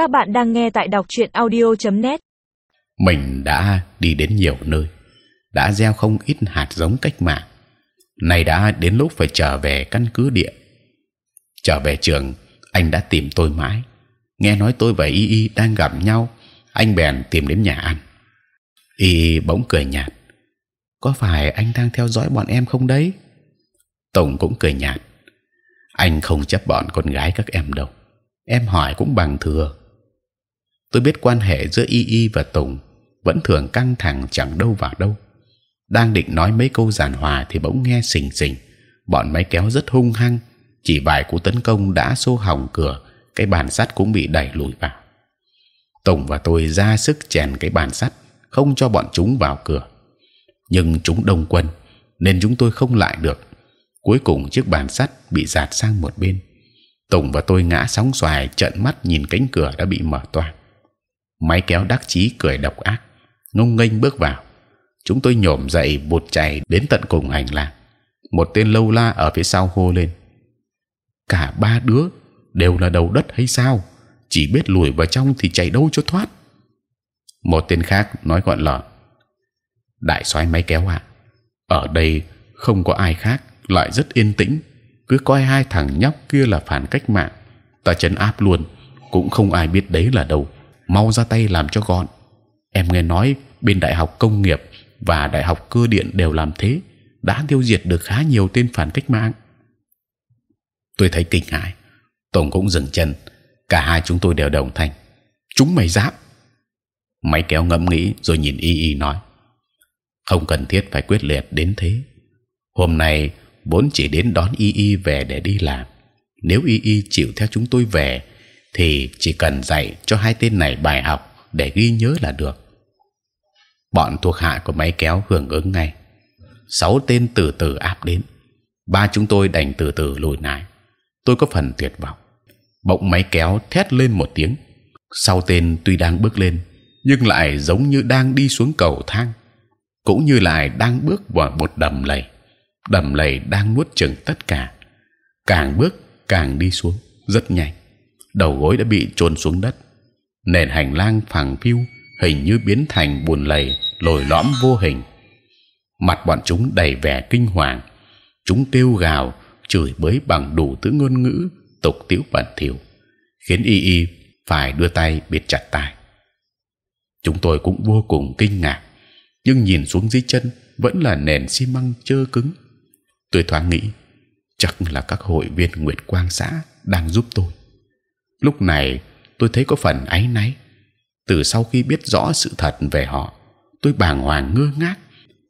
Các bạn đang nghe tại đọc truyện audio.net. Mình đã đi đến nhiều nơi, đã gieo không ít hạt giống cách mạng. Này đã đến lúc phải trở về căn cứ địa. Trở về trường, anh đã tìm tôi mãi. Nghe nói tôi và Y Y đang gặp nhau, anh bèn tìm đến nhà ăn. Y Y bỗng cười nhạt. Có phải anh đang theo dõi bọn em không đấy? tổng cũng cười nhạt. Anh không chấp bọn con gái các em đâu. Em hỏi cũng bằng thừa. Tôi biết quan hệ giữa Y Y và Tùng vẫn thường căng thẳng chẳng đâu vào đâu. Đang định nói mấy câu giàn hòa thì bỗng nghe sình sình. Bọn máy kéo rất hung hăng. Chỉ vài cú tấn công đã xô hỏng cửa, cái bàn sắt cũng bị đẩy lùi vào. Tùng và tôi ra sức chèn cái bàn sắt, không cho bọn chúng vào cửa. Nhưng chúng đông quân, nên chúng tôi không lại được. Cuối cùng chiếc bàn sắt bị giạt sang một bên. Tùng và tôi ngã sóng xoài, trợn mắt nhìn cánh cửa đã bị mở toang. Máy kéo đắc chí cười độc ác, ngông nghênh bước vào. Chúng tôi nhổm dậy bột chạy đến tận cùng hành lang. Một tên lâu la ở phía sau hô lên: cả ba đứa đều là đầu đất hay sao? Chỉ biết lùi vào trong thì chạy đâu cho thoát. Một tên khác nói gọn lọt: đại soái máy kéo ạ, ở đây không có ai khác, lại rất yên tĩnh. Cứ coi hai thằng nhóc kia là phản cách mạng, ta chấn áp luôn, cũng không ai biết đấy là đâu. Mau ra tay làm cho gọn. Em nghe nói bên đại học công nghiệp và đại học cơ điện đều làm thế, đã tiêu diệt được khá nhiều tên phản cách mạng. Tôi thấy kinh hãi, Tùng cũng dừng chân. Cả hai chúng tôi đều đồng thanh. Chúng mày dám? Máy kéo ngẫm nghĩ rồi nhìn Y Y nói: không cần thiết phải quyết liệt đến thế. Hôm nay vốn chỉ đến đón Y Y về để đi làm. Nếu Y Y chịu theo chúng tôi về, thì chỉ cần dạy cho hai tên này bài học để ghi nhớ là được. Bọn thuộc hạ của máy kéo hưởng ứng ngay. Sáu tên từ từ áp đến. Ba chúng tôi đành từ từ lùi lại. Tôi có phần tuyệt vọng. Bỗng máy kéo thét lên một tiếng. Sau tên tuy đang bước lên, nhưng lại giống như đang đi xuống cầu thang cũng như lại đang bước vào một đầm lầy đầm lầy đang nuốt chửng tất cả càng bước càng đi xuống rất nhanh đầu gối đã bị trôn xuống đất nền hành lang phẳng phiu hình như biến thành bùn lầy lồi lõm vô hình mặt bọn chúng đầy vẻ kinh hoàng chúng kêu gào, chửi bới bằng đủ thứ ngôn ngữ, tục tiễu bẩn thỉu, khiến y y phải đưa tay bịt chặt tai chúng tôi cũng vô cùng kinh ngạc, nhưng nhìn xuống dưới chân vẫn là nền xi măng trơ cứng. Tôi thoáng nghĩ, chắc là các hội viên Nguyệt Quang xã đang giúp tôi. Lúc này tôi thấy có phần áy náy. Từ sau khi biết rõ sự thật về họ, tôi bàng hoàng ngơ ngác,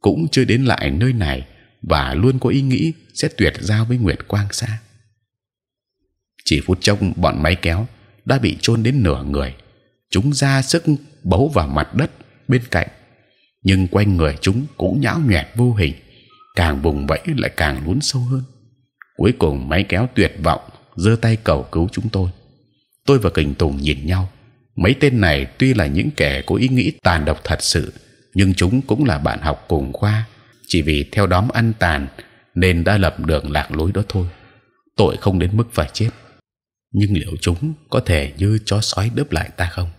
cũng chưa đến lại nơi này và luôn có ý nghĩ sẽ tuyệt giao với Nguyệt Quang Sa Chỉ phút chốc bọn máy kéo đã bị chôn đến nửa người, chúng ra sức bấu vào mặt đất bên cạnh nhưng quanh người chúng cũng nhão nhẹt vô hình, càng vùng vẫy lại càng lún sâu hơn. Cuối cùng máy kéo tuyệt vọng giơ tay cầu cứu chúng tôi. Tôi và Kình Tùng nhìn nhau. Mấy tên này tuy là những kẻ có ý nghĩ tàn độc thật sự, nhưng chúng cũng là bạn học cùng khoa. Chỉ vì theo đóm ăn tàn nên đã lập đường lạc lối đó thôi. Tội không đến mức phải chết. Nhưng liệu chúng có thể như chó sói đớp lại ta không?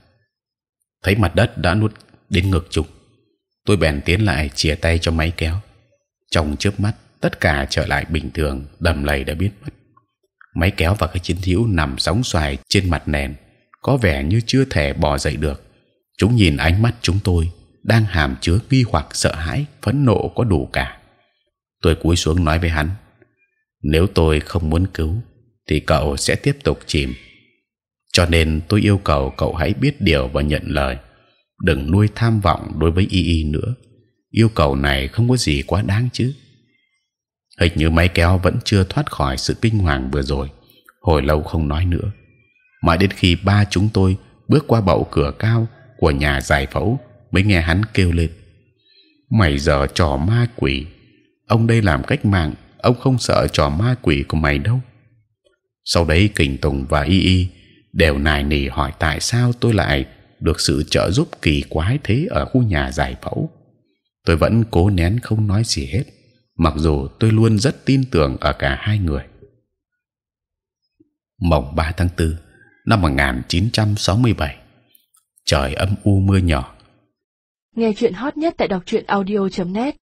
Thấy mặt đất đã nuốt đến ngực chúng, tôi bèn tiến lại chia tay cho máy kéo trong chớp mắt tất cả trở lại bình thường đầm lầy đã biến mất máy kéo và cái chiến hữu nằm sóng xoài trên mặt nền, có vẻ như chưa thể bò dậy được. Chúng nhìn ánh mắt chúng tôi, đang hàm chứa nghi hoặc sợ hãi, phẫn nộ có đủ cả. Tôi cúi xuống nói với hắn, nếu tôi không muốn cứu, thì cậu sẽ tiếp tục chìm. Cho nên tôi yêu cầu cậu hãy biết điều và nhận lời. Đừng nuôi tham vọng đối với y y nữa. Yêu cầu này không có gì quá đáng chứ hình như máy kéo vẫn chưa thoát khỏi sự kinh hoàng vừa rồi. Hồi lâu không nói nữa. Mãi đến khi ba chúng tôi bước qua bậu cửa cao của nhà giải phẫu mới nghe hắn kêu lên. Mày giờ trò ma quỷ. Ông đây làm cách mạng, ông không sợ trò ma quỷ của mày đâu. Sau đấy kình tùng và y y đều nài nỉ hỏi tại sao tôi lại được sự trợ giúp kỳ quái thế ở khu nhà giải phẫu. Tôi vẫn cố nén không nói gì hết mặc dù tôi luôn rất tin tưởng ở cả hai người. Mồng 3 tháng 4 năm 1967 trời âm u mưa nhỏ. Nghe chuyện hot nhất tại đọc truyện audio .net